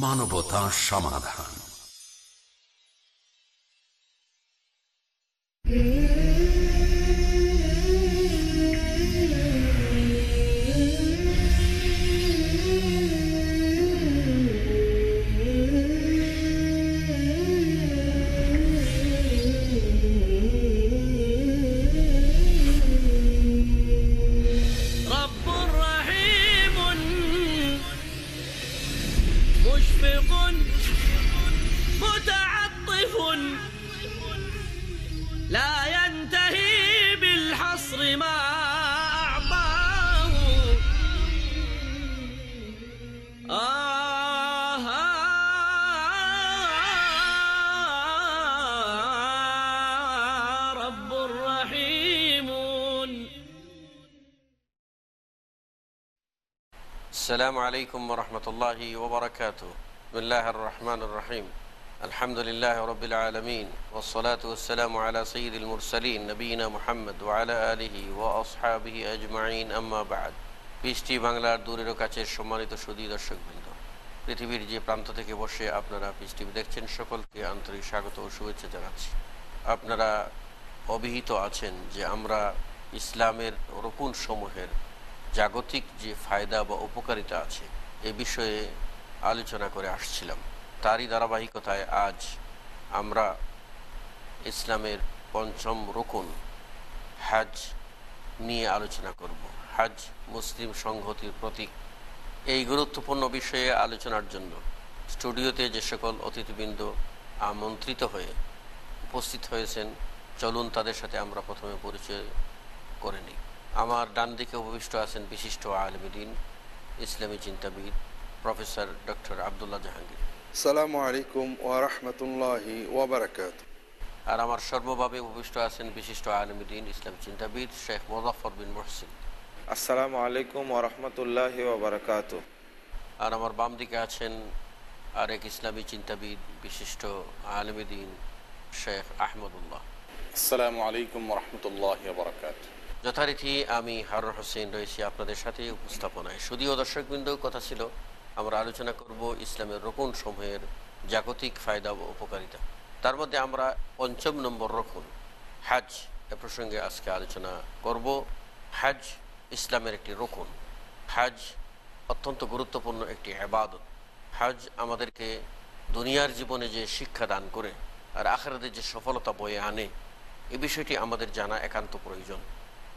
মানবতা সমাধান। السلام عليكم ورحمة الله وبركاته بسم الله الرحمن الرحيم الحمد لله رب العالمين والصلاة والسلام على سيد المرسلين نبينا محمد وعلى آله وأصحابه أجمعين أما بعد বৃষ্টি বাংলার দূরের ও কাছের সম্মানিত সুদী দর্শকবৃন্দ পৃথিবীর যে প্রান্ত থেকে বসে আপনারা পিস টিভি দেখছেন সকলকে আন্তরিক স্বাগত ও শুভেচ্ছা জানাচ্ছি আপনারা অভিহিত আছেন যে আমরা ইসলামের রকুন সমূহের জাগতিক যে ফায়দা বা উপকারিতা আছে, এ বিষয়ে আলোচনা করে আসছিলাম। তারই ধারাবাহিকতায় আজ আমরা ইসলামের পঞ্চম রকুন হাজ নিয়ে আলোচনা করব। হাজ মুসলিম সংহতির প্রতীক। এই গুরুত্বপূর্ণ বিষয়ে আলোচনার জন্য স্টুডিওতে যে সকল অতিথিবৃন্দ আমন্ত্রিত হয়ে উপস্থিত হয়েছেন, চলুন তাদের সাথে আমরা প্রথমে পরিচয় করে নিই। আমার ডান দিকে উপবিষ্ট আছেন বিশিষ্ট আলমদিন ইসলামী চিন্তাবিদ প্রফেসর ডক্টর আবদুল্লাহ জাহাঙ্গীর। সালামু আলাইকুম ওয়ারহমতুল্লাহি ওয়াবারাকাত আর আমার সর্বভাবে উপবিষ্ট আছেন বিশিষ্ট আলমদিন ইসলাম চিন্তাবিদ শেখ মোজাফর বিন মহসিন। আসসালামু আলাইকুম ওরহমতুল্লাহি ওবরাকাত আর আমার বাম দিকে আছেন আরেক ইসলামী চিন্তাবিদ বিশিষ্ট আলমদিন শেখ আহমদুল্লাহ। আসসালামু আলাইকুম রহমতুল্লাহ বরকাত যথারীতি আমি হারুর হোসেন রয়েছি আপনাদের সাথে উপস্থাপনায়। শুধুও দর্শকবৃন্দ কথা ছিল, আমরা আলোচনা করব ইসলামের রকুন সমূহের জাগতিক ফায়দা ও উপকারিতা। তার মধ্যে আমরা পঞ্চম নম্বর রকুন হাজ এ প্রসঙ্গে আজকে আলোচনা করব। হাজ ইসলামের একটি রকুন হাজ অত্যন্ত গুরুত্বপূর্ণ একটি আবাদত হাজ আমাদেরকে দুনিয়ার জীবনে যে শিক্ষা দান করে আর আখেরাদের যে সফলতা বয়ে আনে, এ বিষয়টি আমাদের জানা একান্ত প্রয়োজন।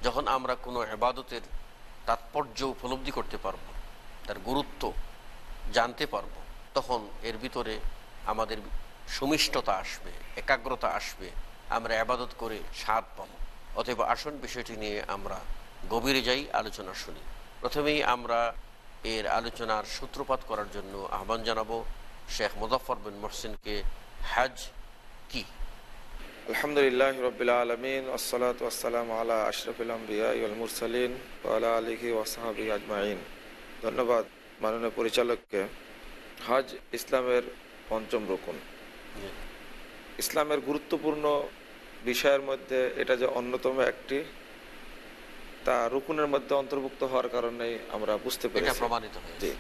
যখন আমরা কোনো আবাদতের তাৎপর্য উপলব্ধি করতে পারব, তার গুরুত্ব জানতে পারব, তখন এর ভিতরে আমাদের সুমিষ্টতা আসবে, একাগ্রতা আসবে, আমরা আবাদত করে স্বাদ পাবো। অতএব আসন বিষয়টি নিয়ে আমরা গভীরে যাই, আলোচনা শুনি। প্রথমেই আমরা এর আলোচনার সূত্রপাত করার জন্য আহ্বান জানাব শেখ মুজফর বিন মহসিনকে, হাজ কি? আলহামদুলিল্লাহ রবিল আলমিন ওসলাত ওসালাম আলা আশরফুল আম্বিয়া ইউল মুরসালিন ওয়ালা আলিহি ওয়াসাহাবি আজমাইন। ধন্যবাদ মাননীয় পরিচালককে। হজ ইসলামের পঞ্চম রকুন। ইসলামের গুরুত্বপূর্ণ বিষয়ের মধ্যে এটা যে অন্যতম একটি তা রুকুনের মধ্যে অন্তর্ভুক্ত হওয়ার কারণে আমরা বুঝতে পেরেছি। প্রমাণিত জি।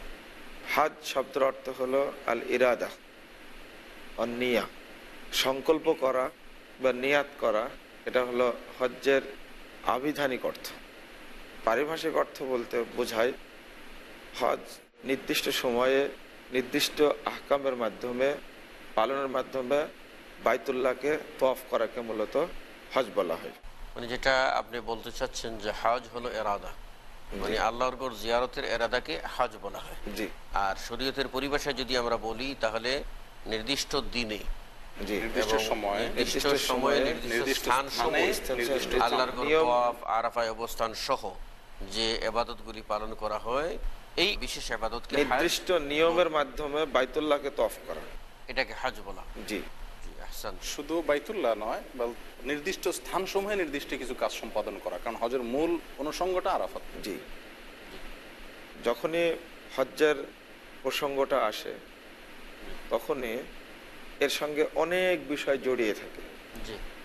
হাজ শব্দের অর্থ হলো আল ইরাদা অনিয়া সংকল্প করা বা নিয়াত করা এটা হলো হজ্জের আবিধানিক অর্থ। পারিভাষিক অর্থ বলতে বোঝায় হজ নির্দিষ্ট সময়ে নির্দিষ্ট আহকামের মাধ্যমে পালনের মাধ্যমে বাইতুল্লাহকে তফ করাকে মূলত হজ বলা হয়। মানে যেটা আপনি বলতে চাচ্ছেন যে হজ হলো এরাদা। মানে আল্লাহর গড় জিয়ারতের এরাদাকে হজ বলা হয়। জি। আর শরীয়তের পরিভাষায় যদি আমরা বলি তাহলে নির্দিষ্ট দিনে নির্দিষ্ট সময়ে। নির্দিষ্ট সময়ে নির্দিষ্ট নির্দিষ্ট স্থান সমূহ আল্লাহর তওয়াফ, আরাফায় অবস্থান সহ যে এবাদতগুলি পালন করা হয় এই বিশেষ এবাদতকে নির্দিষ্ট নিয়মের মাধ্যমে বাইতুল্লাহকে তফ করা। এটাকে হাজ বলা জি। শুধু বাইতুল্লাহ নয় বা নির্দিষ্ট স্থান সমূহে নির্দিষ্ট কিছু কাজ সম্পাদন করা কারণ হজের মূল অনুষঙ্গটা আরাফাত। জি। যখনই হজ্জের প্রসঙ্গটা আসে তখনই এর সঙ্গে অনেক বিষয় জড়িয়ে থাকে।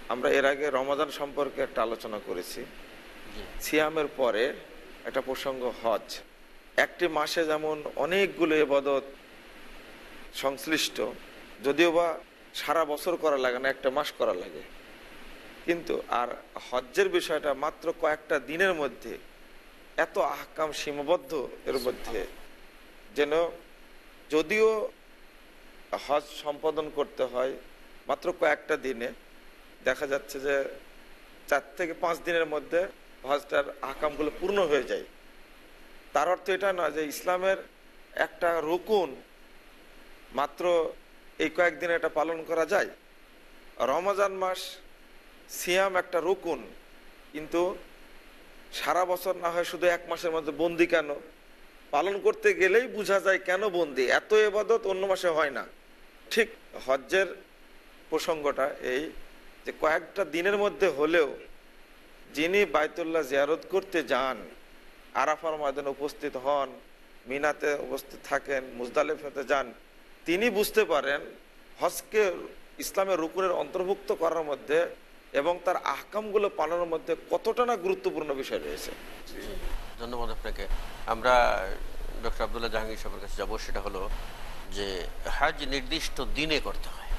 আমরা এর আগে রমাদান সম্পর্কে একটা আলোচনা করেছি। সিয়ামের পরে একটা প্রসঙ্গ হজ। একটি মাসে যেমন অনেকগুলো এবাদত সংশ্লিষ্ট যদিও বা সারা বছর করা লাগে না একটা মাস করা লাগে। কিন্তু আর হজ্জের বিষয়টা মাত্র কয়েকটা দিনের মধ্যে এত আহকাম সীমাবদ্ধ এর মধ্যে। যেন যদিও হজ সম্পাদন করতে হয় মাত্র কয়েকটা দিনে। দেখা যাচ্ছে যে চার থেকে পাঁচ দিনের মধ্যে হজটার আকামগুলো পূর্ণ হয়ে যায়। তার অর্থ এটা নয় যে ইসলামের একটা রুকুন মাত্র এই কয়েকদিনে এটা পালন করা যায়। রমজান মাস সিয়াম একটা রুকুন, কিন্তু সারা বছর না হয় শুধু এক মাসের মধ্যে বন্দি কেন? পালন করতে গেলেই বোঝা যায় কেন বন্দি? এত এবাদত অন্য মাসে হয় না। ঠিক হজ্জের প্রসঙ্গটা এই যে কয়েকটা দিনের মধ্যে হলেও যিনি বায়তুল্লাহ জিয়ারত করতে যান, আরাফার ময়দানে উপস্থিত হন, মিনাতে উপস্থিত থাকেন, মুজদালিফাতে যান, তিনি বুঝতে পারেন হজকে ইসলামের রুকুনের অন্তর্ভুক্ত করার মধ্যে এবং তার আহকামগুলো পালনের মধ্যে কতটা না গুরুত্বপূর্ণ বিষয় রয়েছে। ধন্যবাদ আপনাকে। আমরা ডক্টর আবদুল্লাহ জাহাঙ্গীর সাহেবের কাছে যাব সেটা হলো যে হাজ নির্দিষ্ট দিনে করতে হয়।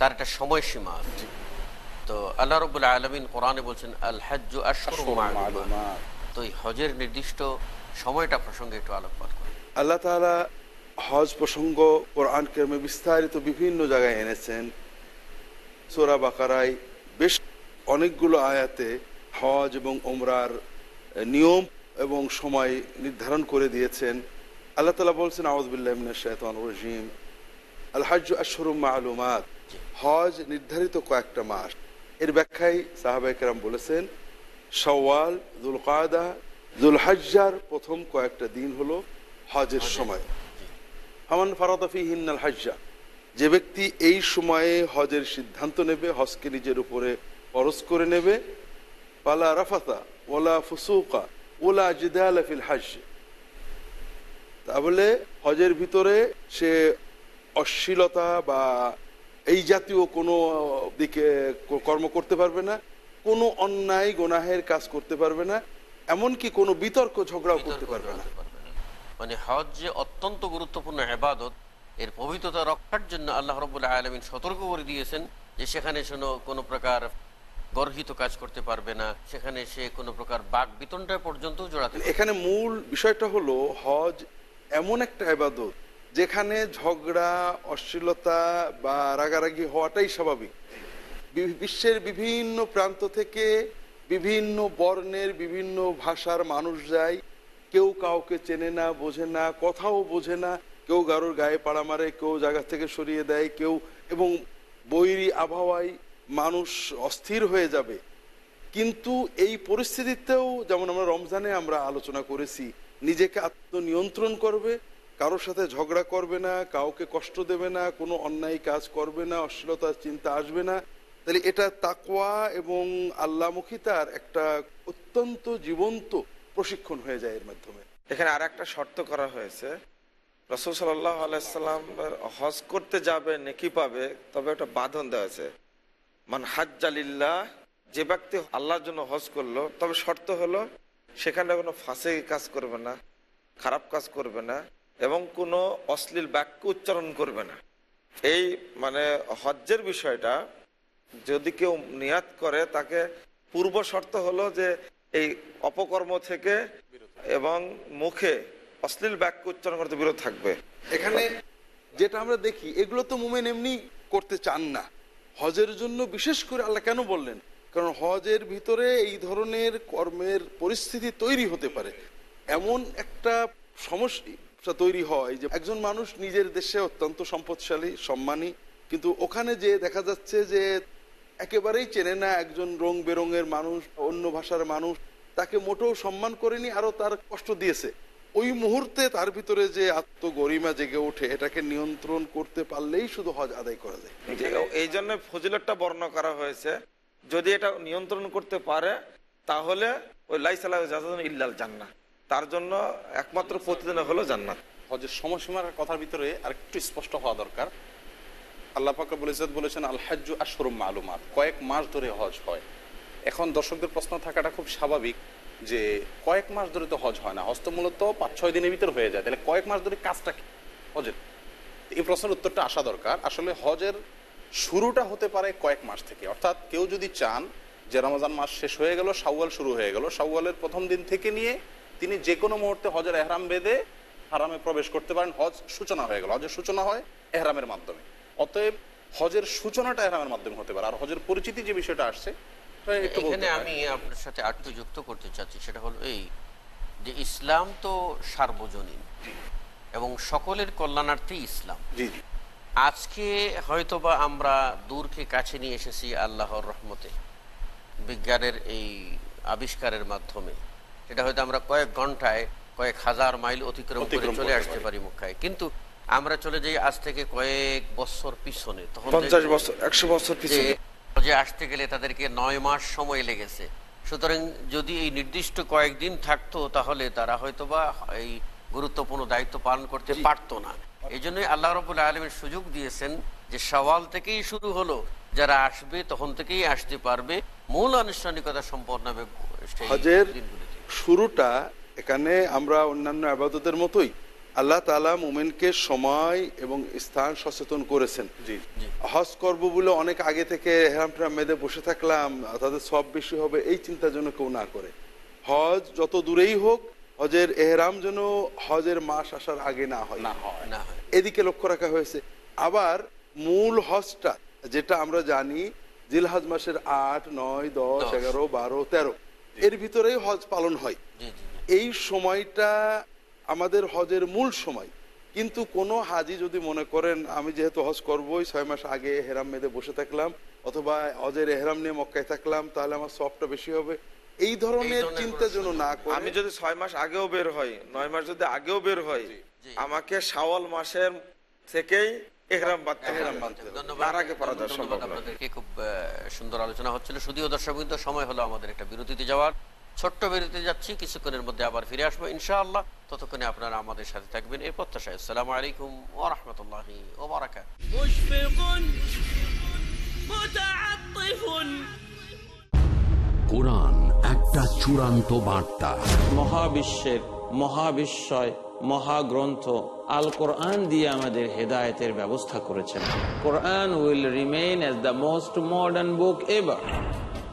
তার একটা সময়সীমা আছে। তো আল্লাহ রবুল্লাহ আলমিন কোরআনে বলছেন আল হাজ। তো এই হজের নির্দিষ্ট সময়টা প্রসঙ্গে একটু আলোকপাত করেন। আল্লাহ তাআলা হজ প্রসঙ্গ কোরআন কেরমে বিস্তারিত বিভিন্ন জায়গায় এনেছেন। সোরা বাকারায় বেশ অনেকগুলো আয়াতে হজ এবং ওমরার নিয়ম এবং সময় নির্ধারণ করে দিয়েছেন। আল্লাহ তালা বলছেন আউদ্দিল্লাহিম আল হজ আশরুম মালুমাত। হজ নির্ধারিত কয়েকটা মাস। এর ব্যাখ্যায় সাহাবাই কেরাম বলেছেন সওয়াল দুল কায়দা দুল হজ্জার প্রথম কয়েকটা দিন হলো হজের সময়। হামান ফারাদাফি হিন্নাল হজ্জা যে ব্যক্তি এই সময়ে হজের সিদ্ধান্ত নেবে, হজকে নিজের উপরে খরচ করে নেবে পালা রাফাতা ওলা ফুসুকা ওলা জিদাল ফিল হজ তাহলে হজের ভিতরে সে অশ্লীলতা বা এই জাতীয় কোনো দিকে কর্ম করতে পারবে না কোনো অন্যায় গোনাহের কাজ করতে পারবে না এমনকি কোনো বিতর্ক ঝগড়াও করতে পারবে না। মানে হজ যে অত্যন্ত গুরুত্বপূর্ণ এবাদত এর পবিত্রতা রক্ষার জন্য আল্লাহ রবুল্লাহ আলমিন সতর্ক করে দিয়েছেন যে সেখানে শোনো কোনো প্রকার গর্হিত কাজ করতে পারবে না, সেখানে সে কোনো প্রকার বাক বিতণ্ডা পর্যন্ত জড়াতে এখানে মূল বিষয়টা হলো হজ এমন একটা আবাদত যেখানে ঝগড়া, অশ্লীলতা বা রাগারাগি হওয়াটাই স্বাভাবিক। বিশ্বের বিভিন্ন প্রান্ত থেকে বিভিন্ন বর্ণের বিভিন্ন ভাষার মানুষ যায়, কেউ কাউকে চেনে না, বোঝে না, কথাও বোঝে না, কেউ কারোর গায়ে পাড়া মারে, কেউ জায়গা থেকে সরিয়ে দেয়, কেউ এবং বৈরী আবহাওয়ায় মানুষ অস্থির হয়ে যাবে। কিন্তু এই পরিস্থিতিতেও যেমন আমরা রমজানে আমরা আলোচনা করেছি, নিজেকে আত্মনিয়ন্ত্রণ করবে, কারোর সাথে ঝগড়া করবে না, কাউকে কষ্ট দেবে না, কোনো অন্যায় কাজ করবে না অশ্লীলতার চিন্তা আসবে না। তাহলে এটা তাকোয়া এবং আল্লামুখিতার একটা অত্যন্ত জীবন্ত প্রশিক্ষণ হয়ে যায় এর মাধ্যমে। এখানে আর একটা শর্ত করা হয়েছে। রসুল সাল্লাহ আলাইসাল্লাম হজ করতে যাবে, নেকি পাবে, তবে একটা বাঁধন দেওয়া আছে। মান হাজ্জালিল্লাহ যে ব্যক্তি আল্লাহর জন্য হজ করল, তবে শর্ত হলো সেখানে কোনো ফাঁসে কাজ করবে না, খারাপ কাজ করবে না, এবং কোনো অশ্লীল বাক্য উচ্চারণ করবে না। এই মানে হজ্জের বিষয়টা যদি কেউ নিয়াত করে, তাকে পূর্ব শর্ত হলো যে এই অপকর্ম থেকে এবং মুখে অশ্লীল বাক্য উচ্চারণ করতে বিরত থাকবে। এখানে যেটা আমরা দেখি, এগুলো তো মুমেন এমনি করতে চান না। হজের জন্য বিশেষ করে আল্লাহ কেন বললেন? কারণ হজের ভিতরে এই ধরনের কর্মের পরিস্থিতি তৈরি হতে পারে। এমন একটা সমস্যা তৈরি হয় যে একজন মানুষ নিজের দেশে অত্যন্ত সম্পদশালী, সম্মানী, কিন্তু ওখানে যে দেখা যাচ্ছে যে একেবারেই চেনে না একজন রং বেরঙের মানুষ অন্য ভাষার মানুষ, তাকে মোটেও সম্মান করেনি আরও তার কষ্ট দিয়েছে। ওই মুহূর্তে তার ভিতরে যে আত্মগরিমা জেগে ওঠে এটাকে নিয়ন্ত্রণ করতে পারলেই শুধু হজ আদায় করা যায়। এই জন্য ফজিলতটা বর্ণনা করা হয়েছে যদি এটা নিয়ন্ত্রণ করতে পারে তাহলে ওই লাইসাল্লাহ ইল্লাল জান্নাত তার জন্য একমাত্র প্রতিদিন হলো জান্নাত। হজের সময়সীমার কথার ভিতরে আর একটু স্পষ্ট হওয়া দরকার। আল্লাহ পাক রব্বুল বলেছেন আল হাজ্জু আশরুম মালুমাত। কয়েক মাস ধরে হজ হয়। এখন দর্শকদের প্রশ্ন থাকাটা খুব স্বাভাবিক। যে কয়েক মাস ধরে তো হজ হয় না, হজ তো মূলত পাঁচ, ছয় দিনের ভিতর হয়ে যায়। তাহলে কয়েক মাস ধরে কাজটা কি? হজের। এই প্রশ্নের উত্তরটা আসা দরকার। আসলে হজের শুরুটা হতে পারে কয়েক মাস থেকে। অর্থাৎ কেউ যদি চান যে রমজান মাস শেষ হয়ে গেল, শাওয়াল শুরু হয়ে গেল, শাওয়ালের প্রথম দিন থেকে নিয়ে তিনি যে কোনো মুহূর্তে হজের এহরাম বেঁধে হারামে প্রবেশ করতে পারেন, হজ সূচনা হয়ে গেল। হজের সূচনা হয় এহরামের মাধ্যমে। অতএব হজের সূচনাটা এহরামের মাধ্যমে হতে পারে। আর হজের পরিচিতি যে বিষয়টা আসছে এখানে আমি আপনার সাথে আরেকটু যুক্ত করতে চাচ্ছি সেটা হলো এই যে ইসলাম তো সার্বজনীন এবং সকলের কল্যাণার্থে ইসলাম। আজকে হয়তোবা আমরা দূরকে কাছে নিয়ে এসেছি আল্লাহর রহমতে বিজ্ঞানের এই আবিষ্কারের মাধ্যমে। সেটা হয়তো আমরা কয়েক ঘন্টায় কয়েক হাজার মাইল অতিক্রম করে চলে আসতে পারি। পারি মুখায়। কিন্তু আমরা চলে যাই আজ থেকে কয়েক বছর পিছনে তখন বছর একশো বছর পিছনে। হজে আসতে গেলে তাদেরকে নয় মাস সময় লেগেছে। সুতরাং যদি এই নির্দিষ্ট কয়েকদিন থাকতো তাহলে তারা হয়তোবা এই গুরুত্বপূর্ণ দায়িত্ব পালন করতে পারতো না। এই জন্যই আল্লাহ রবুল আলমের সুযোগ দিয়েছেন যে সওয়াল থেকেই শুরু হলো যারা আসবে তখন থেকেই আসতে পারবে মূল আনুষ্ঠানিকতা সম্পন্ন হবে হজের শুরুটা এখানে আমরা অন্যান্য আবাদতের মতোই আল্লাহ তালা মোমেনকে সময় এবং স্থান সচেতন করেছেন। জি হজ করব বলে অনেক আগে থেকে হেরাম টেরাম মেয়েদের বসে থাকলাম তাদের সব বেশি হবে এই চিন্তা যেন কেউ না করে। হজ যত দূরেই হোক হজের এহরাম যেন হজের মাস আসার আগে না হয়। না হয়। না হয়। এদিকে লক্ষ্য রাখা হয়েছে। আবার মূল হজটা যেটা আমরা জানি জিলহাজ মাসের আট নয় দশ। এগারো বারো তেরো। এর ভিতরেই হজ পালন হয়। এই সময়টা আমাদের হজের মূল সময়। কিন্তু কোনো হাজি যদি মনে করেন আমি যেহেতু হজ করবোই ছয় মাস আগে হেরাম মেদে বসে থাকলাম অথবা হজের এহরাম নিয়ে মক্কায় থাকলাম তাহলে আমার সবটা বেশি হবে। এই ধরনের চিন্তা যেন না করে আমি যদি ছয় মাস আগেও বের হই নয় মাস যদি আগেও বের হই আমাকে শাওয়াল মাসের থেকেই খুব সুন্দর আলোচনা হচ্ছিল। শুধুও দর্শক সময় হলো আমাদের একটা বিরতিতে যাওয়ার। ছোট্ট বিরতি যাচ্ছি কিছুক্ষণের মধ্যে আবার ফিরে আসব ইনশাআল্লাহ। ততক্ষণে আপনারা আমাদের সাথে থাকবেন। এর প্রত্যাশায় আসসালাম আলাইকুম ও রহমতুল্লাহ ওবরাকাত হেদায়তের ব্যবস্থা করেছেন। Quran will remain as the most modern book ever.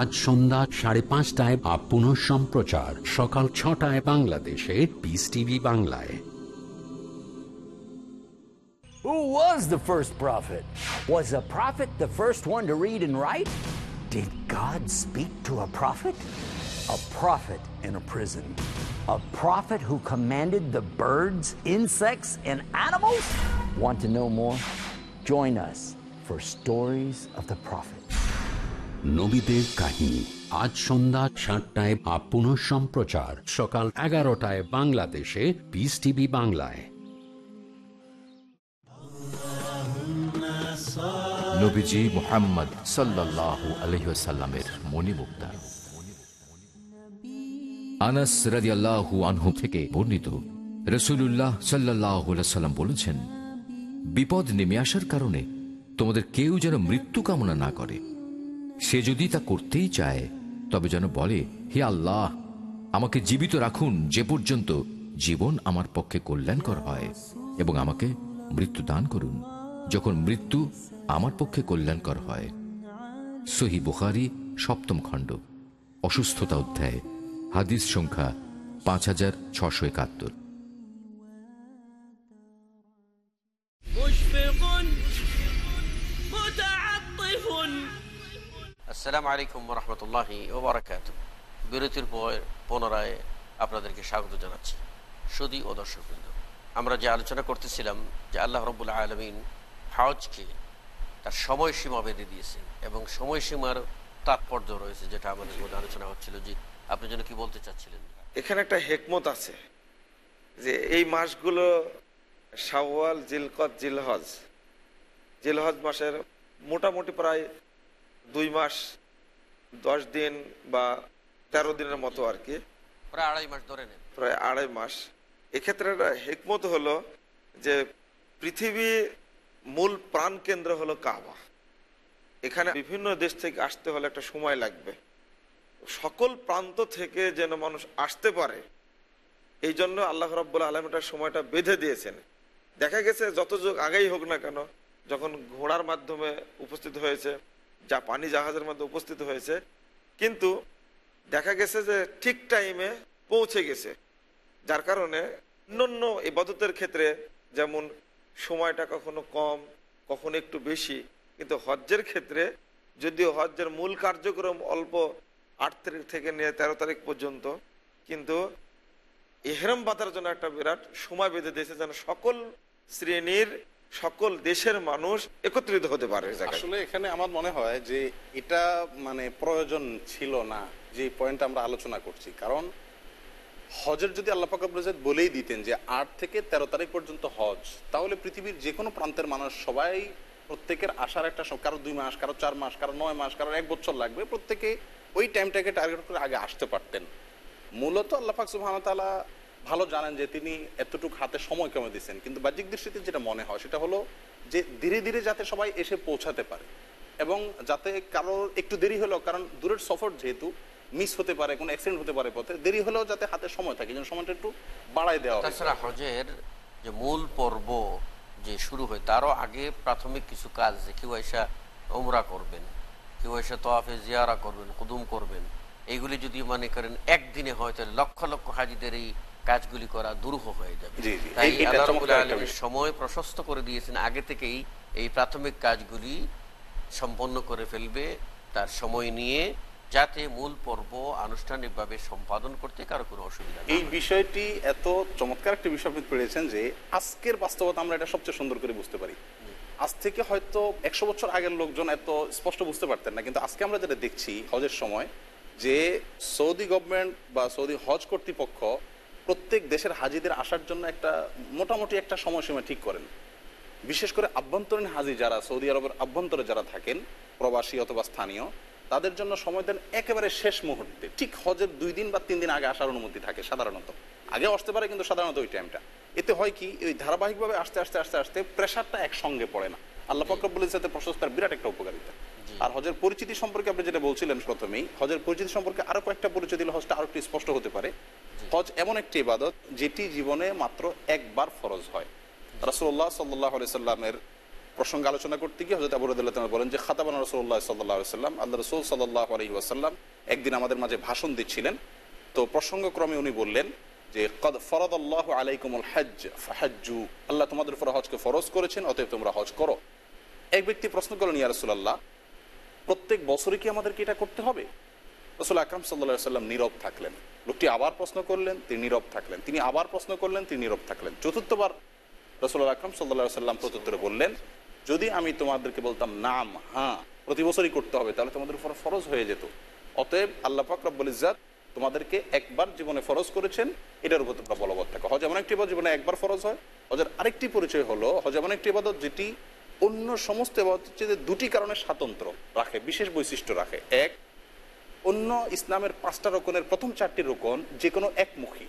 আজ সন্ধ্যা সাড়ে পাঁচটায় আপ পুনঃ সম্প্রচার সকাল ছটায় বাংলাদেশে পিস টিভি বাংলায় Who was the first prophet? Was a prophet the first one to read and write? Did God speak to a prophet? A prophet in a prison. A prophet who commanded the birds, insects, and animals? Want to know more? Join us for Stories of the Prophet. নবীদের কাহিনী। আজ সন্ধ্যা সাতটায় up পুনঃ সম্প্রচার। সকাল এগারোটায় বাংলাদেশে piece TV বাংলায়। মোহাম্মদ মণিমুক্তা। আনাস থেকে বর্ণিত সাল্লাহ বলেছেন, বিপদ নেমে আসার কারণে তোমাদের কেউ যেন মৃত্যু কামনা না করে। সে যদি তা করতেই চায়, তবে যেন বলে, হে আল্লাহ, আমাকে জীবিত রাখুন, যে পর্যন্ত জীবন আমার পক্ষে কল্যাণকর হয় এবং আমাকে মৃত্যু দান করুন, যখন মৃত্যু আমার পক্ষে কল্যাণকর হয়। সহি বুখারি, সপ্তম খণ্ড, অসুস্থতা অধ্যায়, হাদিস সংখ্যা পাঁচ হাজার ছশো একাত্তর। আসসালামু আলাইকুম রহমতুল্লাহি ও বারাকাত বিরতির পর পুনরায় আপনাদেরকে স্বাগত জানাচ্ছি। সুদী ও দর্শকবৃন্দ, আমরা যে আলোচনা করতেছিলাম যে আল্লাহ রব্বুল আলমিন হজকে তার সময়সীমা বেঁধে দিয়েছেন এবং সময়সীমার তাৎপর্য রয়েছে যেটা আমাদের মধ্যে আলোচনা হচ্ছিল। যে আপনি যেন কি বলতে চাচ্ছিলেন? এখানে একটা হেকমত আছে যে এই মাসগুলো শাওয়াল, জিলকত, জিলহজ জিলহজ মাসের মোটামুটি প্রায় দুই মাস দশ দিন বা তেরো দিনের মতো আর কি। প্রায় আড়াই মাস ধরে নেন। প্রায় আড়াই মাস। এক্ষেত্রে একটা হেকমত হলো যে পৃথিবী মূল প্রাণ কেন্দ্র হলো কাবা। এখানে বিভিন্ন দেশ থেকে আসতে হলে একটা সময় লাগবে। সকল প্রান্ত থেকে যেন মানুষ আসতে পারে এই জন্য আল্লাহ রব্বুল আলমটার সময়টা বেঁধে দিয়েছেন। দেখা গেছে যত যুগ আগেই হোক না কেন যখন ঘোড়ার মাধ্যমে উপস্থিত হয়েছে যা পানি জাহাজের মধ্যে উপস্থিত হয়েছে। কিন্তু দেখা গেছে যে ঠিক টাইমে পৌঁছে গেছে। যার কারণে অন্যান্য ইবাদতের ক্ষেত্রে যেমন সময়টা কখনো কম, কখনো একটু বেশি, কিন্তু হজ্জের ক্ষেত্রে যদিও হজ্জের মূল কার্যক্রম অল্প আট তারিখ থেকে নিয়ে তেরো তারিখ পর্যন্ত, কিন্তু এহরাম বাঁধার জন্য একটা বিরাট সময় বেঁধে দিয়েছে যেন সকল শ্রেণির সকল দেশের মানুষ একত্রিত হতে পারে আসলে এখানে আমার মনে হয় যে এটা মানে প্রয়োজন ছিল না, যে পয়েন্ট আমরা আলোচনা করছি। কারণ হজের যদি আল্লাহ বলেই দিতেন যে আট থেকে তেরো তারিখ পর্যন্ত হজ, তাহলে পৃথিবীর যে কোনো প্রান্তের মানুষ সবাই প্রত্যেকের আসার একটা কারও দুই মাস, কারও চার মাস, কারও নয় মাস, কারও এক বছর লাগবে, প্রত্যেকে ওই টাইমটাকে টার্গেট করে আগে আসতে পারতেন। মূলত আল্লাহ পাক সুবহানাহু ওয়া তাআলা ভালো জানেন যে তিনি এতটুকু হাতে সময় কমে দিচ্ছেন কিন্তু বাহ্যিক দৃষ্টিতে যেটা মনে হয়, সেটা হলো যে ধীরে ধীরে যাতে সবাই এসে পৌঁছাতে পারে এবং যাতে কারোর একটু দেরি হলেও, কারণ দূরের সফর যেহেতু মিস হতে পারে, কোনো অ্যাক্সিডেন্ট হতে পারে পথে, দেরি হলেও যাতে হাতে সময় থাকে, যেন সময়টা একটু বাড়াই দেওয়া তাছাড়া হজের যে মূল পর্ব যে শুরু হয়, তারও আগে প্রাথমিক কিছু কাজ যে কেউ এসা ওমরা করবেন, কেউ এসে তোয়াফে জিয়ারা করবেন, কুদুম করবেন, এইগুলি যদি মনে করেন, একদিনে হয়, তাহলে লক্ষ লক্ষ হাজিদের এই কাজগুলি করা দুরূহ হয়ে যাবে। তাই আল্লাহ। সময় প্রশস্ত করে দিয়েছেন। আগে থেকেই এই প্রাথমিক কাজগুলি সম্পন্ন করে ফেলবে তার সময় নিয়ে যাতে মূল পর্ব আনুষ্ঠানিকভাবে সম্পাদন করতে কারও কোনো অসুবিধা এই বিষয়টি এত চমৎকার একটা বিষয় আপনি পেয়েছেন যে আজকের বাস্তবতা আমরা এটা সবচেয়ে সুন্দর করে বুঝতে পারি। আজ থেকে হয়তো একশো বছর আগের লোকজন এত স্পষ্ট বুঝতে পারতেন না কিন্তু আজকে আমরা যেটা দেখছি হজের সময় যে সৌদি গভর্নমেন্ট বা সৌদি হজ কর্তৃপক্ষ প্রত্যেক দেশের হাজিদের আসার জন্য একটা মোটামুটি একটা সময়সীমা ঠিক করেন। বিশেষ করে আভ্যন্তরীণ হাজি যারা, সৌদি আরবের আভ্যন্তরে যারা থাকেন, প্রবাসী অথবা স্থানীয়, তাদের জন্য সময় দেন একেবারে শেষ মুহূর্তে। ঠিক হজের দুই দিন বা তিন দিন আগে আসার অনুমতি থাকে সাধারণত। আগে আসতে পারে কিন্তু সাধারণত ওই টাইমটা এতে হয় কি ওই ধারাবাহিকভাবে আস্তে আস্তে আস্তে আস্তে প্রেশারটা একসঙ্গে পড়ে না। আল্লাহ ফকরবুল সাথে প্রশস্তার বিরাট একটা উপকারিতা। আর হজের পরিচিতি সম্পর্কে আপনি যেটা বলছিলেন প্রথমেই হজের পরিচিতি সম্পর্কে আরও কয়েকটা পরিচয় দিলে হজটা আরও একটু স্পষ্ট হতে পারে। হজ এমন একটি ইবাদত যেটি জীবনে মাত্র একবার ফরজ হয়। রাসুল্লাহ সাল্লাহ সাল্লামের প্রসঙ্গ আলোচনা করতে গিয়ে হজরত আবু রদুল্লাহ তাআলা বলেন যে খাতাবান রসুল্লাহ সাল্লাহ সাল্লাম আল্লাহ রসুল সাল্লাহ আলহি ওয়াসাল্লাম একদিন আমাদের মাঝে ভাষণ দিচ্ছিলেন। তো প্রসঙ্গক্রমে উনি বললেন যে কদ ফরদ আল্লাহ আলাইকুমুল হজ্জ ফাহাজ্জু আল্লাহ তোমাদের উপর হজকে ফরজ করেছেন অতএব তোমরা হজ করো। এক ব্যক্তি প্রশ্ন করলেন, ইয়া রাসূলুল্লাহ, প্রত্যেক বছরই কি আমাদেরকে এটা করতে হবে? রসুল আকরাম সাল্লা সাল্লাম নীরব থাকলেন। লোকটি আবার প্রশ্ন করলেন, তিনি নীরব থাকলেন। তিনি আবার প্রশ্ন করলেন, তিনি নীরব থাকলেন। চতুর্থবার রসুল আকরাম সাল্লা সাল্লাম প্রত্যুত্তরে বললেন, যদি আমি তোমাদেরকে বলতাম, নাম হ্যাঁ প্রতি বছরই করতে হবে, তাহলে তোমাদের উপর ফরজ হয়ে যেত। অতএব আল্লাহ পাক রব্বুল তোমাদেরকে একবার জীবনে ফরজ করেছেন, এটার উপর তোমরা বলবৎ থাকো। হজ এমন একটি জীবনে একবার ফরজ হয়। হজের আরেকটি পরিচয় হলো, হজ এমন একটি ইবাদত যেটি অন্য সমস্ত ইবাদতের চেয়ে দুটি কারণে স্বাতন্ত্র রাখে, বিশেষ বৈশিষ্ট্য রাখে। এক, অন্য ইসলামের পাঁচটা রোকনের প্রথম চারটি রোকন যে কোনো একমুখী।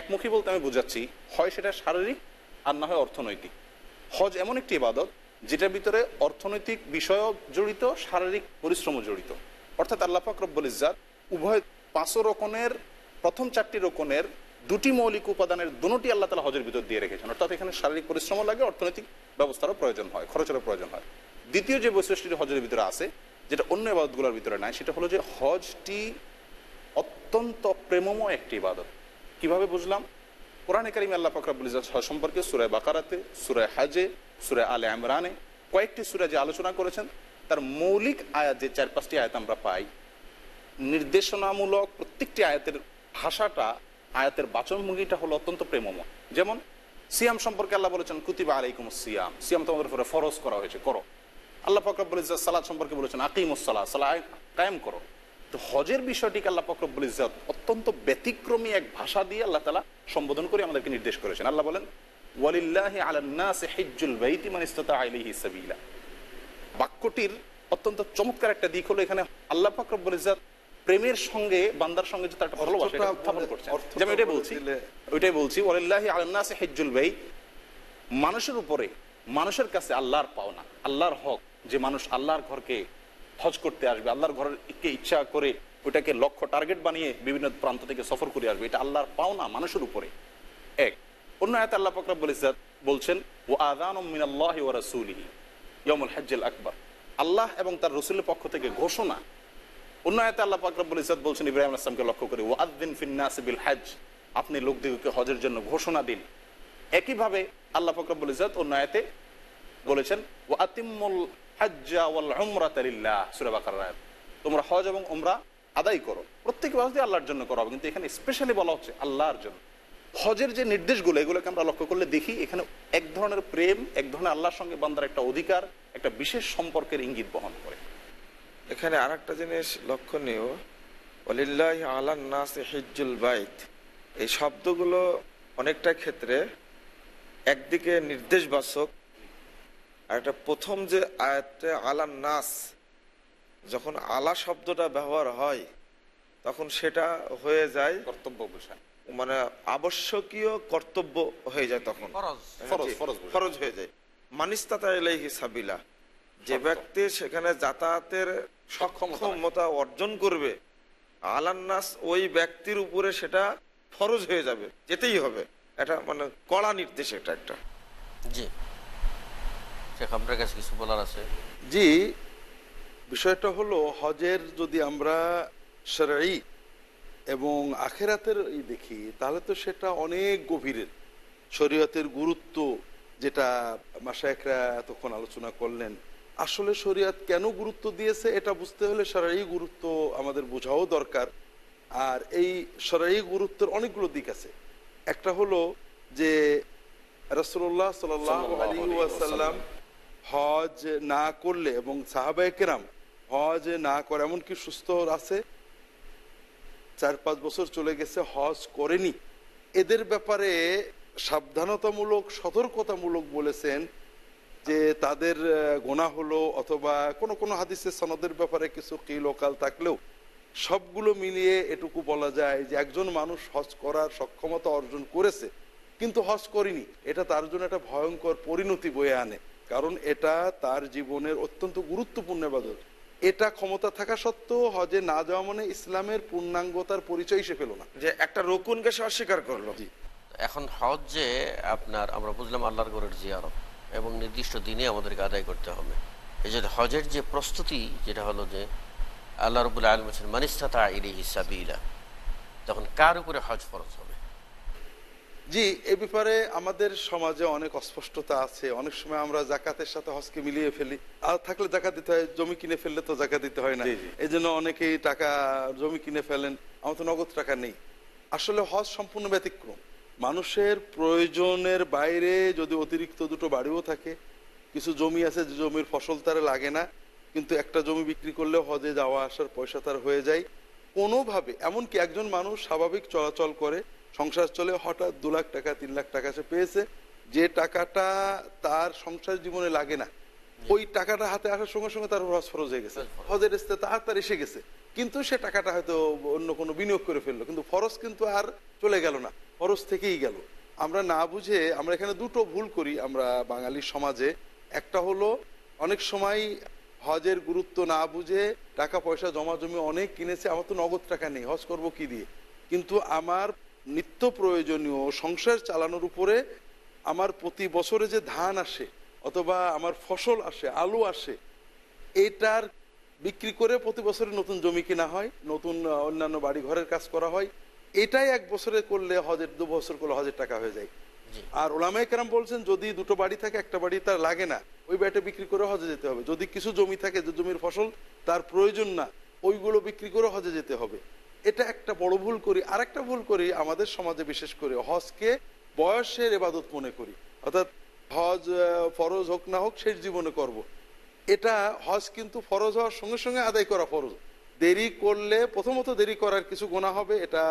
একমুখী বলতে আমি বুঝাচ্ছি, হয় সেটা শারীরিক আর না হয় অর্থনৈতিক। হজ এমন একটি ইবাদত যেটার ভিতরে অর্থনৈতিক বিষয়ও জড়িত, শারীরিক পরিশ্রমও জড়িত। অর্থাৎ আল্লাহ পাক রব্বুল ইজ্জাত উভয় পাঁচও রোকনের, প্রথম চারটি রোকনের দুটি মৌলিক উপাদানের দুটি আল্লাহ তালা হজের ভিতর দিয়ে রেখেছেন। অর্থাৎ এখানে শারীরিক পরিশ্রমও লাগে, অর্থনৈতিক ব্যবস্থারও প্রয়োজন হয়, খরচেরও প্রয়োজন হয়। দ্বিতীয় যে বৈশিষ্ট্যটি হজের ভিতরে আছে, যেটা অন্য ইবাদতগুলোর ভিতরে নাই, সেটা হলো যে হজটি অত্যন্ত প্রেমময় একটি ইবাদত। কীভাবে বুঝলাম? কোরআনে কারিম আল্লাহ ফকরাবুল ইজাজ হজ সম্পর্কে সুরায় বাকারাতে সুরায় হাজে সুরায় আলে আমরানে কয়েকটি সুরা যে আলোচনা করেছেন, তার মৌলিক আয়াত যে চার পাঁচটি আয়াত আমরা পাই, নির্দেশনামূলক প্রত্যেকটি আয়াতের ভাষাটা আয়াতের বাচনভঙ্গিটা হলো অত্যন্ত প্রেমময়। যেমন, সিয়াম সম্পর্কে আল্লাহ বলেছেন, কুতিবা আলাইকুম সিয়াম। সিয়াম তোমাদের উপরে ফরজ করা হয়েছে, করো। আল্লাহ ফকরাবুল ইজাজ সালাদ সম্পর্কে বলেছেন আকিমুসাল্লাহ সালাহ কায়েম করো। তো হজের বিষয়টিকে আল্লাহ ফকরবুল ইজাত অত্যন্ত ব্যতিক্রমী এক ভাষা দিয়ে আল্লাহ তালা সম্বোধন করে আমাদেরকে নির্দেশ করেছেন। আল্লাহ বলেন, ওয়ালিল্লাহি আলান্নাস হিজ্জুল বাইতি মান ইসতাতা আলাইহি সাবিলা। বাক্যটির অত্যন্ত চমৎকার একটা দিক হলো এখানে আল্লাহ ফকরবুল ইজাত প্রেমের সঙ্গে বান্দার সঙ্গে যে তার একটা ভালোবাসা এটা উত্থাপন করছেন অর্থটা যেমন এটাই বলছি ওইটাই বলছি ওয়ালিল্লাহি আলান্নাস হিজ্জুল বাইত মানুষের উপরে মানুষের কাছে আল্লাহর পাওনা আল্লাহর হক যে মানুষ আল্লাহর ঘরকে হজ করতে আসবে আল্লাহর ঘরকে ইচ্ছা করে ওইটাকে লক্ষ্য টার্গেট বানিয়ে বিভিন্ন প্রান্ত থেকে সফর করে আসবে এটা আল্লাহর পাওনা মানুষের উপরে। এক অন্য আয়াত আল্লাহ ফকরাব বলছেন ও আদান মিনাল্লাহি ওয়া রাসূলিহি ইয়াউমুল হজ্জুল আকবার। আল্লাহ এবং তার রসুলের পক্ষ থেকে ঘোষণা অন্য আয়াতে আল্লাহ পাকরাবুল ইসাদ বলছেন, ইব্রাহিম আসলামকে লক্ষ্য করে ওয়াদ্দিন ফিন্নাস বিল হজ আপনি লোকদিগকে হজের জন্য ঘোষণা দিন। একইভাবে আল্লাহ ফকরাবুল ইসাদ অন্য আয়াতে বলেছেন ও আতিমুল হাজ্জা ওয়াল উমরাতা লিল্লাহ, সূরা বাকারার আয়াত। তোমরা হজ এবং উমরা আদায় করো। প্রত্যেক বাসদি আল্লাহর জন্য করো কিন্তু এখানে স্পেশালি বলা হচ্ছে আল্লাহর জন্য। হজের যে নির্দেশগুলো, এগুলোকে আমরা লক্ষ্য করলে দেখি এখানে এক ধরনের প্রেম, এক ধরনের আল্লাহর সঙ্গে বান্দার একটা অধিকার, একটা বিশেষ সম্পর্কের ইঙ্গিত বহন করে। এখানে আর একটা জিনিস লক্ষণীয় অলিল্লাহ আলান নাস হিজ্জুল বাইত। এই শব্দগুলো অনেকটা ক্ষেত্রে একদিকে নির্দেশবাচক আর একটা প্রথম যে আয়াতে আলান নাস যখন আলা শব্দটা ব্যবহার হয় তখন সেটা হয়ে যায় কর্তব্য বিষয় মানে আবশ্যকীয় কর্তব্য হয়ে যায় তখন। ফরজ। ফরজ হয়ে যায়। মানিস্তাতা এলাইহি সাবিলা যে ব্যক্তি সেখানে যাতায়াতের সক্ষমতা অর্জন করবে আলান্নাস ওই ব্যক্তির উপরে সেটা ফরজ হয়ে যাবে যেতেই হবে। এটা মানে কড়া নির্দেশ এটা একটা। জি। শেখ আপনার কাছে কিছু বলার আছে? জি বিষয়টা হলো হজের যদি আমরা সেরাই এবং আখেরাতের ই দেখি তাহলে তো সেটা অনেক গভীরের। শরীয়তের গুরুত্ব যেটা মাসায়করা এতক্ষণ আলোচনা করলেন আসলে শরীয়ত কেন গুরুত্ব দিয়েছে এটা বুঝতে হলে সারাই গুরুত্ব আমাদের বোঝাও দরকার। আর এই সারাই গুরুত্বের অনেকগুলো দিক আছে। একটা হলো যে রসুল্লাহ সাল আলী ওয়াসাল্লাম হজ না করলে এবং সাহাবাই কেরাম হজ না করে, এমনকি সুস্থ আছে চার পাঁচ বছর চলে গেছে, হজ করেনি। এদের ব্যাপারে সাবধানতামূলক, সতর্কতামূলক বলেছেন যে তাদের গোনা হলো অথবা কোন কোন হাদিসের সনদের ব্যাপারে কিছু কি লোকাল থাকলেও সবগুলো মিলিয়ে এটুকু বলা যায় যে একজন মানুষ হজ করার সক্ষমতা অর্জন করেছে কিন্তু হজ করিনি। এটা তার জন্য একটা ভয়ঙ্কর পরিণতি বয়ে আনে কারণ এটা তার জীবনের অত্যন্ত গুরুত্বপূর্ণ এবাদত। এটা ক্ষমতা থাকা সত্ত্বেও হজে না যাওয়া মানে ইসলামের পূর্ণাঙ্গতার পরিচয় সে পেল না। যে একটা রকুনকে সে অস্বীকার করল। এখন হজ যে আপনার আমরা বুঝলাম আল্লাহর গরের জিয়ারত। এবং নির্দিষ্ট দিনে আমাদেরকে আদায় করতে হবে। এই যে হজের যে প্রস্তুতি যেটা হলো যে আল্লাহ রবুল্লা আলম বলছেন মানিস্তাতা ইলি হিসাবিলা তখন কার উপরে হজ ফরজ হবে? জি এ ব্যাপারে আমাদের সমাজে অনেক অস্পষ্টতা আছে। অনেক সময় আমরা জাকাতের সাথে হজকে মিলিয়ে ফেলি। আর থাকলে জাকাত দিতে হয় জমি কিনে ফেললে তো জাকাত দিতে হয় না। এই জন্য অনেকেই টাকা জমি কিনে ফেলেন। আমার তো নগদ টাকা নেই। আসলে হজ সম্পূর্ণ ব্যতিক্রম। মানুষের প্রয়োজনের বাইরে যদি অতিরিক্ত দুটো বাড়িও থাকে, কিছু জমি আছে যে জমির ফসল তার লাগে না, কিন্তু একটা জমি বিক্রি করলে হজে যাওয়া আসার পয়সা তার হয়ে যায়। কোনোভাবে, এমনকি একজন মানুষ স্বাভাবিক চলাচল করে, সংসার চলে, হঠাৎ দু লাখ টাকা, তিন লাখ টাকা সে পেয়েছে, যে টাকাটা তার সংসার জীবনে লাগে না, ওই টাকাটা হাতে আসার সঙ্গে সঙ্গে তার হজ ফরজ হয়ে গেছে। হজের ইস্তে তার তার এসে গেছে। কিন্তু সে টাকাটা হয়তো অন্য কোনো বিনিয়োগ করে ফেলল। কিন্তু ফরজ কিন্তু আর চলে গেল না, ফরজ থেকেই গেল। আমরা না বুঝে, আমরা এখানে দুটো ভুল করি আমরা বাঙালি সমাজে। একটা হলো, অনেক সময় হজের গুরুত্ব না বুঝে টাকা পয়সা জমা জমি অনেক কিনেছে, আমার তো নগদ টাকা নেই, হজ করব কি দিয়ে? কিন্তু আমার নিত্য প্রয়োজনীয় সংসার চালানোর উপরে আমার প্রতি বছরে যে ধান আসে অথবা আমার ফসল আসে, আলু আসে, এটার বিক্রি করে প্রতি বছরে নতুন জমি কেনা হয় নতুন অন্যান্য বাড়ি ঘরের কাজ করা হয়। এটাই এক বছরে করলে হজের দু বছর করলে হজের টাকা হয়ে যায়। আর ওলামাই কেরাম বলছেন যদি দুটো বাড়ি থাকে একটা বাড়ি তার লাগে না। ওই বাড়িটা বিক্রি করে হজে যেতে হবে। যদি কিছু জমি থাকে যে জমির ফসল তার প্রয়োজন না ওইগুলো বিক্রি করে হজে যেতে হবে। এটা একটা বড় ভুল করি। আর একটা ভুল করি আমাদের সমাজে বিশেষ করে হজকে বয়সের এবাদত মনে করি। অর্থাৎ হজ ফরজ হোক না হোক শেষ জীবনে করব। এটা হজ কিন্তু ফরজ হওয়ার সঙ্গে সঙ্গে আদায় করা ফরজ। দেরি করলে প্রথমত দেরি করার কিছু গোনা হবে এটা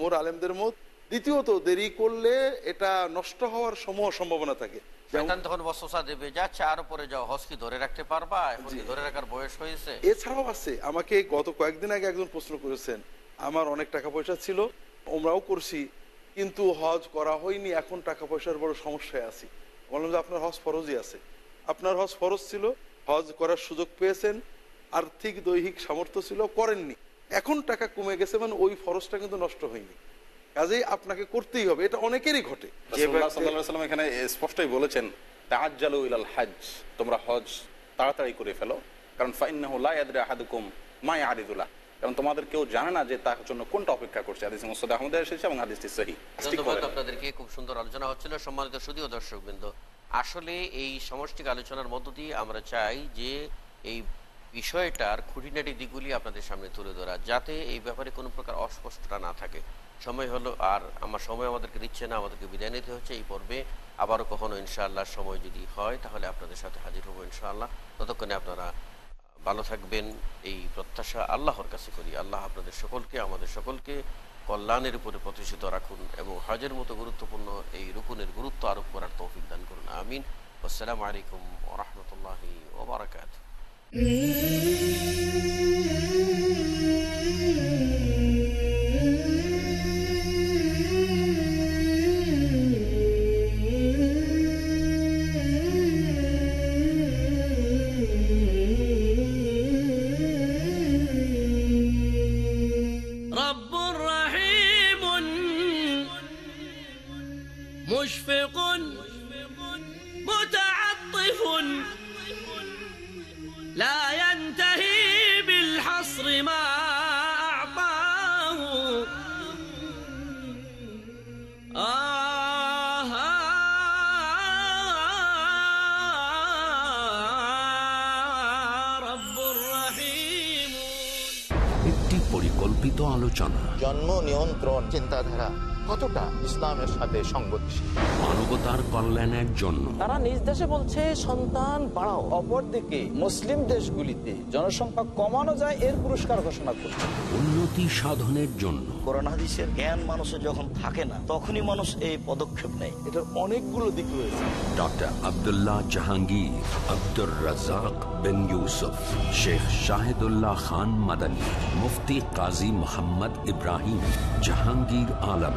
মোর আলেমদের মত। দ্বিতীয়ত দেরি করলে এটা নষ্ট হওয়ার সমূহ সম্ভাবনা থাকে। তখন বসা দেবে যাচ্ছে আর উপরে যাও হজ ধরে রাখতে পারবা? এখন কি ধরে রাখার বয়স হয়েছে? এছাড়াও আছে আমাকে গত কয়েকদিন আগে একজন প্রশ্ন করেছেন আমার অনেক টাকা পয়সা ছিল আমরাও করছি কিন্তু হজ করা হয়নি এখন টাকা পয়সার বড় সমস্যায় আছি। বললাম যে আপনার হজ ফরজই আছে। আপনার হজ ফরজ ছিল হজ করার সুযোগ পেয়েছেন আর্থিক দৈহিক সামর্থ্য ছিল করেননি। এখন টাকা কমে গেছে মানে ওই ফরজটা কিন্তু নষ্ট হয়নি। কাজেই আপনাকে করতেই হবে এটা অনেকেরই ঘটে। এখানে স্পষ্টই বলেছেন ইলাল হজ তোমরা হজ তাড়াতাড়ি করে ফেলো। কারণ ফাইন্নাহু লা ইয়াদরি আহাদুকুম কারণ তোমাদের কেউ জানে না যে তার জন্য কোনটা অপেক্ষা করছে। হাদিস মুসনাদ আহমদে এসেছে এবং হাদিসটি সহিহ। ধন্যবাদ আপনাদেরকে খুব সুন্দর আলোচনা হচ্ছিল। সম্মানিত সুদীয় দর্শক বৃন্দ আসলে এই সমষ্টিক আলোচনার মধ্য দিয়ে আমরা চাই যে এই বিষয়টার খুঁটিনাটি দিকগুলি আপনাদের সামনে তুলে ধরা, যাতে এই ব্যাপারে কোনো প্রকার অস্পষ্টতা না থাকে। সময় হলো আর আমার সময় আমাদেরকে দিচ্ছে না, আমাদেরকে বিদায় নিতে হচ্ছে এই পর্বে। আবারও কখনো ইনশাআল্লাহ সময় যদি হয়, তাহলে আপনাদের সাথে হাজির হব ইনশাআল্লাহ। ততক্ষণে আপনারা ভালো থাকবেন, এই প্রত্যাশা আল্লাহর কাছে করি। আল্লাহ আপনাদের সকলকে, আমাদের সকলকে কল্যাণের উপরে প্রতিষ্ঠিত রাখুন এবং হজের মতো গুরুত্বপূর্ণ এই রুকুনের গুরুত্ব আরোপ করার তৌফিক দান করুন। আমিন। আসসালামু আলাইকুম রহমতুল্লাহ ওবরাকাত জন্ম নিয়ন্ত্রণ চিন্তাধারা কতটা ইসলামের সাথে সংগতিশীল? মানবতার কল্যাণের জন্য। তারা নিজ দেশে বলছে সন্তান বাড়াও অপরদিকে মুসলিম দেশগুলিতে জনসংখ্যা কমানো যায় এর পুরস্কার ঘোষণা করছে। উন্নতি সাধনের জন্য। কোরআন হাদিসের জ্ঞান মানুষের যখন থাকে না তখনই মানুষ এই পদক্ষেপ নেয়। এটার অনেকগুলো দিক রয়েছে। ডক্টর আবদুল্লাহ জাহাঙ্গীর আব্দুর রাজাক বিন ইউসুফ শেখ শাহিদুল্লাহ খান মাদানী মুফতি কাজী মোহাম্মদ ইব্রাহিম জাহাঙ্গীর আলম।